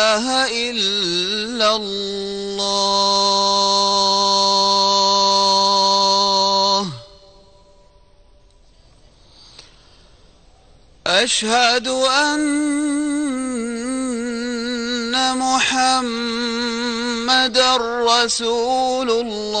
إله إلا الله. أشهد أن محمد رسول الله.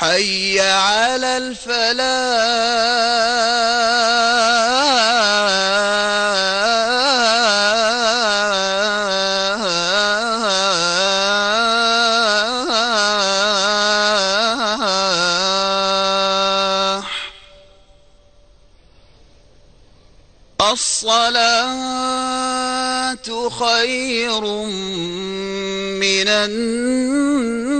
حي على الفلاح. الصلاة خير من النوم.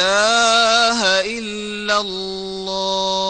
إله إلا الله.